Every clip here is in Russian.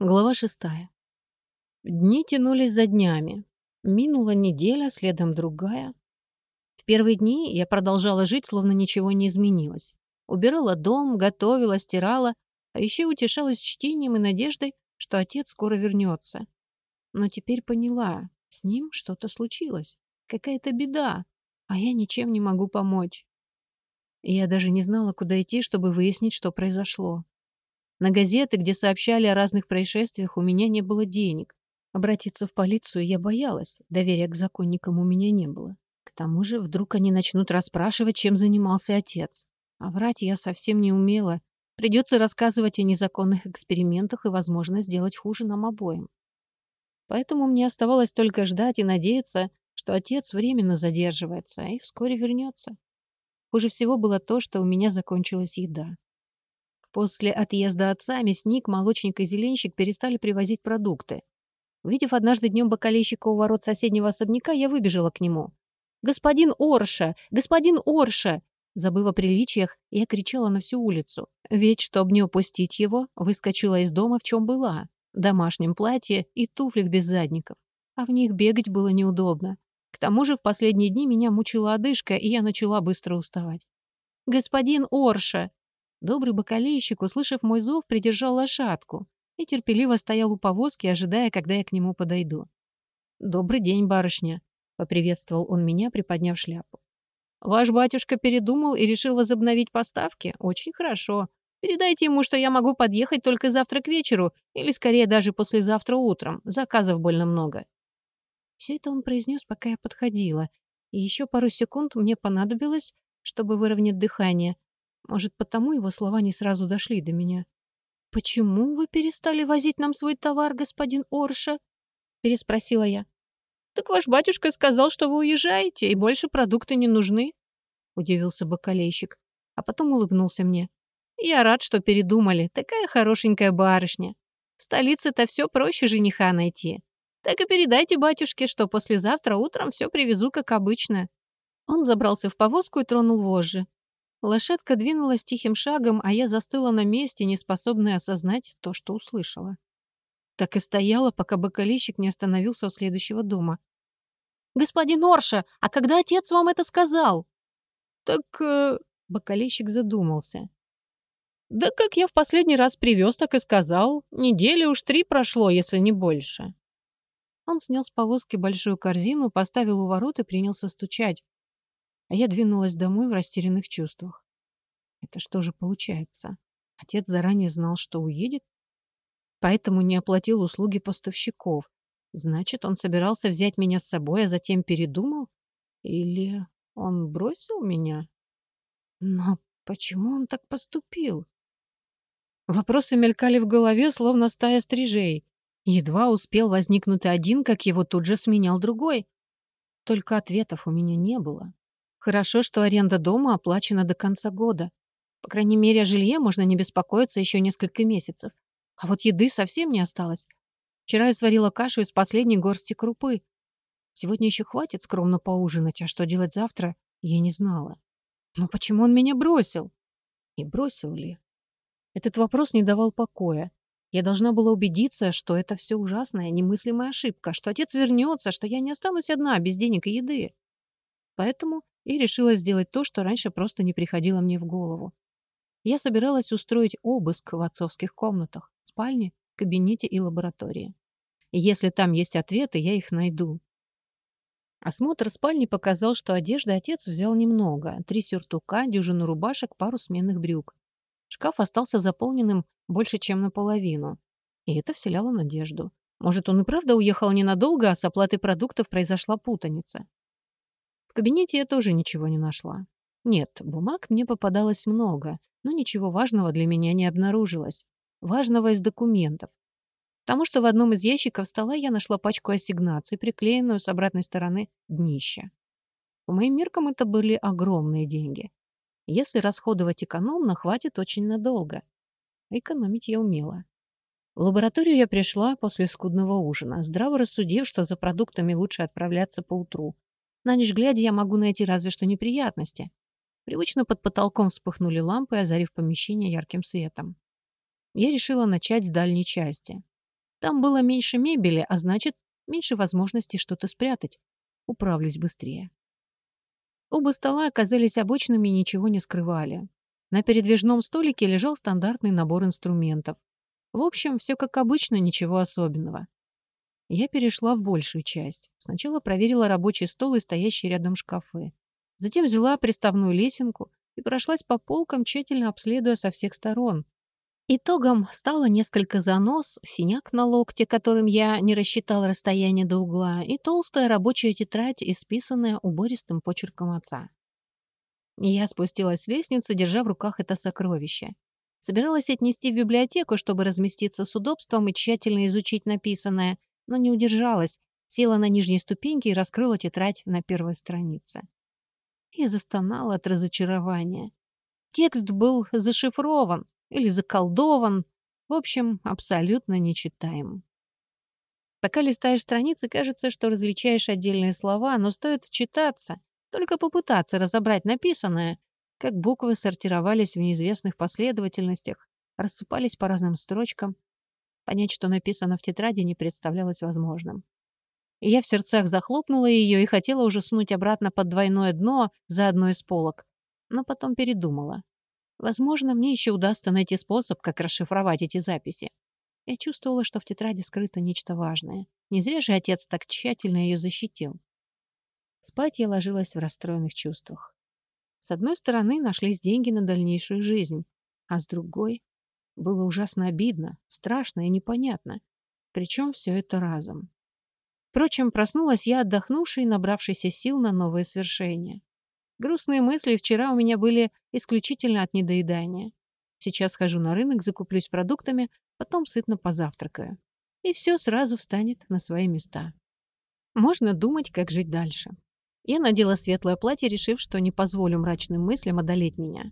Глава шестая. Дни тянулись за днями. Минула неделя, следом другая. В первые дни я продолжала жить, словно ничего не изменилось. Убирала дом, готовила, стирала, а еще утешалась чтением и надеждой, что отец скоро вернется. Но теперь поняла, с ним что-то случилось. Какая-то беда, а я ничем не могу помочь. Я даже не знала, куда идти, чтобы выяснить, что произошло. На газеты, где сообщали о разных происшествиях, у меня не было денег. Обратиться в полицию я боялась, доверия к законникам у меня не было. К тому же вдруг они начнут расспрашивать, чем занимался отец. А врать я совсем не умела. Придется рассказывать о незаконных экспериментах и, возможно, сделать хуже нам обоим. Поэтому мне оставалось только ждать и надеяться, что отец временно задерживается и вскоре вернется. Хуже всего было то, что у меня закончилась еда. После отъезда отца мясник, молочник и зеленщик перестали привозить продукты. Увидев однажды днем бокалейщика у ворот соседнего особняка, я выбежала к нему. «Господин Орша! Господин Орша!» Забыв о приличиях, я кричала на всю улицу. Ведь, чтобы не упустить его, выскочила из дома, в чем была. В домашнем платье и туфлях без задников. А в них бегать было неудобно. К тому же в последние дни меня мучила одышка, и я начала быстро уставать. «Господин Орша!» Добрый бокалейщик, услышав мой зов, придержал лошадку и терпеливо стоял у повозки, ожидая, когда я к нему подойду. «Добрый день, барышня», — поприветствовал он меня, приподняв шляпу. «Ваш батюшка передумал и решил возобновить поставки? Очень хорошо. Передайте ему, что я могу подъехать только завтра к вечеру или, скорее, даже послезавтра утром. Заказов больно много». Все это он произнес, пока я подходила, и еще пару секунд мне понадобилось, чтобы выровнять дыхание — может, потому его слова не сразу дошли до меня. «Почему вы перестали возить нам свой товар, господин Орша?» — переспросила я. «Так ваш батюшка сказал, что вы уезжаете, и больше продукты не нужны», — удивился бакалейщик, а потом улыбнулся мне. «Я рад, что передумали. Такая хорошенькая барышня. В столице-то все проще жениха найти. Так и передайте батюшке, что послезавтра утром все привезу, как обычно». Он забрался в повозку и тронул вожжи. Лошадка двинулась тихим шагом, а я застыла на месте, неспособная осознать то, что услышала. Так и стояла, пока бокалейщик не остановился у следующего дома. «Господин Орша, а когда отец вам это сказал?» «Так...» э, — бокалейщик задумался. «Да как я в последний раз привез, так и сказал. Недели уж три прошло, если не больше». Он снял с повозки большую корзину, поставил у ворот и принялся стучать а я двинулась домой в растерянных чувствах. Это что же получается? Отец заранее знал, что уедет, поэтому не оплатил услуги поставщиков. Значит, он собирался взять меня с собой, а затем передумал? Или он бросил меня? Но почему он так поступил? Вопросы мелькали в голове, словно стая стрижей. Едва успел возникнуть один, как его тут же сменял другой. Только ответов у меня не было. Хорошо, что аренда дома оплачена до конца года. По крайней мере, о жилье можно не беспокоиться еще несколько месяцев. А вот еды совсем не осталось. Вчера я сварила кашу из последней горсти крупы. Сегодня еще хватит скромно поужинать, а что делать завтра, я не знала. Но почему он меня бросил? И бросил ли? Этот вопрос не давал покоя. Я должна была убедиться, что это все ужасная, немыслимая ошибка, что отец вернется, что я не останусь одна, без денег и еды. Поэтому и решила сделать то, что раньше просто не приходило мне в голову. Я собиралась устроить обыск в отцовских комнатах, спальне, кабинете и лаборатории. Если там есть ответы, я их найду. Осмотр спальни показал, что одежды отец взял немного. Три сюртука, дюжину рубашек, пару сменных брюк. Шкаф остался заполненным больше, чем наполовину. И это вселяло надежду. Может, он и правда уехал ненадолго, а с оплатой продуктов произошла путаница кабинете я тоже ничего не нашла. Нет, бумаг мне попадалось много, но ничего важного для меня не обнаружилось. Важного из документов. Потому что в одном из ящиков стола я нашла пачку ассигнаций, приклеенную с обратной стороны днища. По моим меркам это были огромные деньги. Если расходовать экономно, хватит очень надолго. Экономить я умела. В лабораторию я пришла после скудного ужина, здраво рассудив, что за продуктами лучше отправляться по утру, на ночь глядя я могу найти разве что неприятности. Привычно под потолком вспыхнули лампы, озарив помещение ярким светом. Я решила начать с дальней части. Там было меньше мебели, а значит, меньше возможностей что-то спрятать. Управлюсь быстрее. Оба стола оказались обычными и ничего не скрывали. На передвижном столике лежал стандартный набор инструментов. В общем, все как обычно, ничего особенного. Я перешла в большую часть. Сначала проверила рабочий стол и стоящие рядом шкафы. Затем взяла приставную лесенку и прошлась по полкам, тщательно обследуя со всех сторон. Итогом стало несколько занос, синяк на локте, которым я не рассчитала расстояние до угла, и толстая рабочая тетрадь, исписанная убористым почерком отца. Я спустилась с лестницы, держа в руках это сокровище. Собиралась отнести в библиотеку, чтобы разместиться с удобством и тщательно изучить написанное, но не удержалась, села на нижней ступеньке и раскрыла тетрадь на первой странице. И застонала от разочарования. Текст был зашифрован или заколдован, в общем, абсолютно нечитаем. Пока листаешь страницы, кажется, что различаешь отдельные слова, но стоит вчитаться, только попытаться разобрать написанное, как буквы сортировались в неизвестных последовательностях, рассыпались по разным строчкам, Понять, что написано в тетради, не представлялось возможным. Я в сердцах захлопнула ее и хотела уже сунуть обратно под двойное дно за одной из полок. Но потом передумала. Возможно, мне еще удастся найти способ, как расшифровать эти записи. Я чувствовала, что в тетради скрыто нечто важное. Не зря же отец так тщательно ее защитил. Спать я ложилась в расстроенных чувствах. С одной стороны, нашлись деньги на дальнейшую жизнь, а с другой было ужасно обидно, страшно и непонятно. Причем все это разом. Впрочем, проснулась я отдохнувшей и набравшейся сил на новые свершения. Грустные мысли вчера у меня были исключительно от недоедания. Сейчас хожу на рынок, закуплюсь продуктами, потом сытно позавтракаю. И все сразу встанет на свои места. Можно думать, как жить дальше. Я надела светлое платье, решив, что не позволю мрачным мыслям одолеть меня.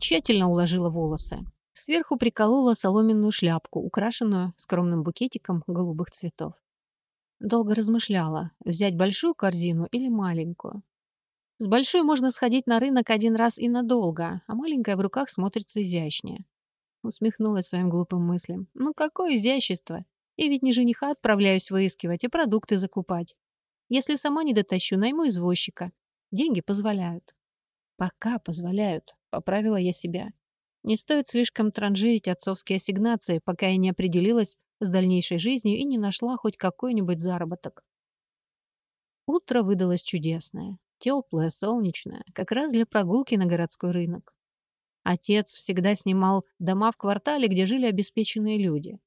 Тщательно уложила волосы. Сверху приколола соломенную шляпку, украшенную скромным букетиком голубых цветов. Долго размышляла, взять большую корзину или маленькую. С большой можно сходить на рынок один раз и надолго, а маленькая в руках смотрится изящнее. Усмехнулась своим глупым мыслям. Ну какое изящество! Я ведь не жениха отправляюсь выискивать и продукты закупать. Если сама не дотащу, найму извозчика. Деньги позволяют. Пока позволяют, поправила я себя. Не стоит слишком транжирить отцовские ассигнации, пока я не определилась с дальнейшей жизнью и не нашла хоть какой-нибудь заработок. Утро выдалось чудесное, теплое, солнечное, как раз для прогулки на городской рынок. Отец всегда снимал дома в квартале, где жили обеспеченные люди.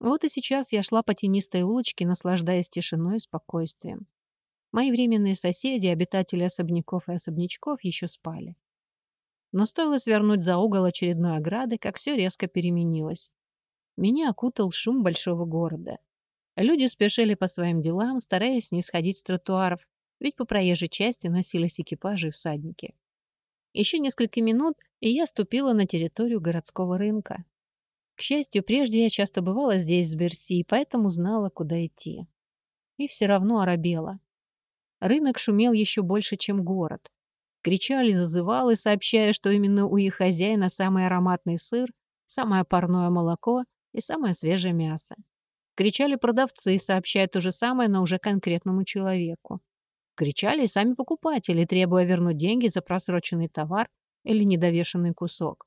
Вот и сейчас я шла по тенистой улочке, наслаждаясь тишиной и спокойствием. Мои временные соседи, обитатели особняков и особнячков, еще спали. Но стоило свернуть за угол очередной ограды, как все резко переменилось. Меня окутал шум большого города. Люди спешили по своим делам, стараясь не сходить с тротуаров, ведь по проезжей части носились экипажи и всадники. Еще несколько минут, и я ступила на территорию городского рынка. К счастью, прежде я часто бывала здесь с Берси, поэтому знала, куда идти. И все равно оробела. Рынок шумел еще больше, чем город. Кричали, зазывалы, сообщая, что именно у их хозяина самый ароматный сыр, самое парное молоко и самое свежее мясо. Кричали продавцы, сообщая то же самое, но уже конкретному человеку. Кричали и сами покупатели, требуя вернуть деньги за просроченный товар или недовешенный кусок.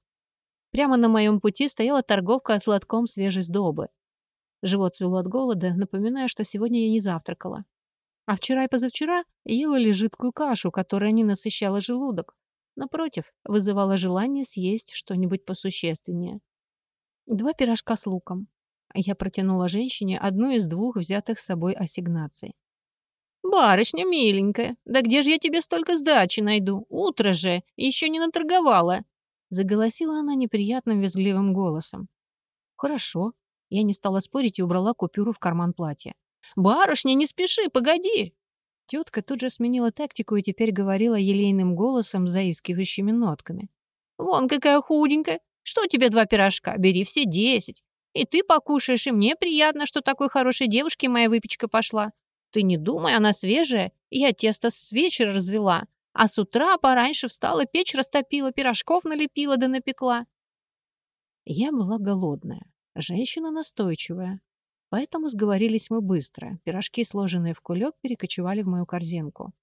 Прямо на моем пути стояла торговка с лотком свежей сдобы. Живот свело от голода, напоминая, что сегодня я не завтракала. А вчера и позавчера ела ли жидкую кашу, которая не насыщала желудок. Напротив, вызывала желание съесть что-нибудь посущественнее. Два пирожка с луком. Я протянула женщине одну из двух взятых с собой ассигнаций. «Барышня миленькая, да где же я тебе столько сдачи найду? Утро же, еще не наторговала!» Заголосила она неприятным визгливым голосом. «Хорошо». Я не стала спорить и убрала купюру в карман платья. «Барышня, не спеши, погоди!» Тетка тут же сменила тактику и теперь говорила елейным голосом, заискивающими нотками. «Вон какая худенькая! Что тебе два пирожка? Бери все десять. И ты покушаешь, и мне приятно, что такой хорошей девушке моя выпечка пошла. Ты не думай, она свежая. Я тесто с вечера развела, а с утра пораньше встала, печь растопила, пирожков налепила да напекла». Я была голодная, женщина настойчивая. Поэтому сговорились мы быстро. Пирожки, сложенные в кулек, перекочевали в мою корзинку.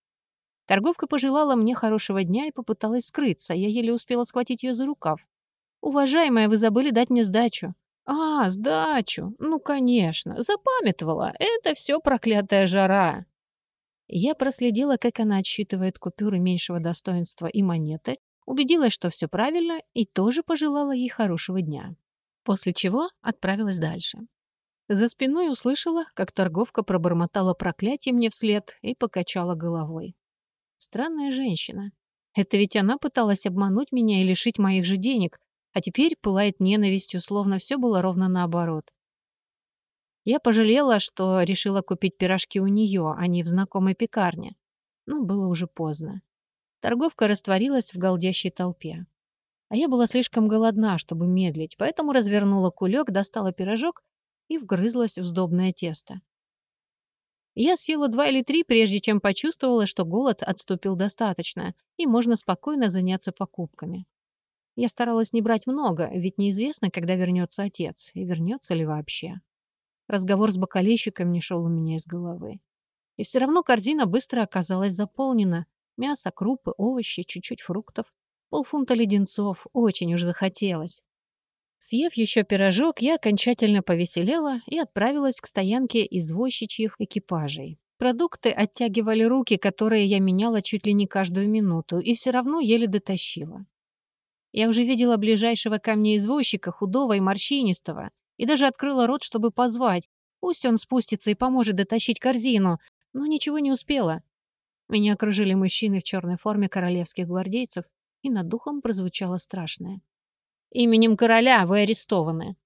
Торговка пожелала мне хорошего дня и попыталась скрыться. Я еле успела схватить ее за рукав. «Уважаемая, вы забыли дать мне сдачу». «А, сдачу? Ну, конечно. Запамятовала. Это все проклятая жара». Я проследила, как она отсчитывает купюры меньшего достоинства и монеты, убедилась, что все правильно, и тоже пожелала ей хорошего дня. После чего отправилась дальше. За спиной услышала, как торговка пробормотала проклятие мне вслед и покачала головой. Странная женщина. Это ведь она пыталась обмануть меня и лишить моих же денег, а теперь пылает ненавистью, словно все было ровно наоборот. Я пожалела, что решила купить пирожки у нее, а не в знакомой пекарне. Но было уже поздно. Торговка растворилась в голдящей толпе. А я была слишком голодна, чтобы медлить, поэтому развернула кулек, достала пирожок и вгрызлась в сдобное тесто. Я съела два или три, прежде чем почувствовала, что голод отступил достаточно, и можно спокойно заняться покупками. Я старалась не брать много, ведь неизвестно, когда вернется отец, и вернется ли вообще. Разговор с бокалейщиком не шел у меня из головы. И все равно корзина быстро оказалась заполнена. Мясо, крупы, овощи, чуть-чуть фруктов. Полфунта леденцов. Очень уж захотелось. Съев еще пирожок, я окончательно повеселела и отправилась к стоянке извозчичьих экипажей. Продукты оттягивали руки, которые я меняла чуть ли не каждую минуту, и все равно еле дотащила. Я уже видела ближайшего ко мне извозчика, худого и морщинистого, и даже открыла рот, чтобы позвать. Пусть он спустится и поможет дотащить корзину, но ничего не успела. Меня окружили мужчины в черной форме королевских гвардейцев, и над духом прозвучало страшное. «Именем короля вы арестованы».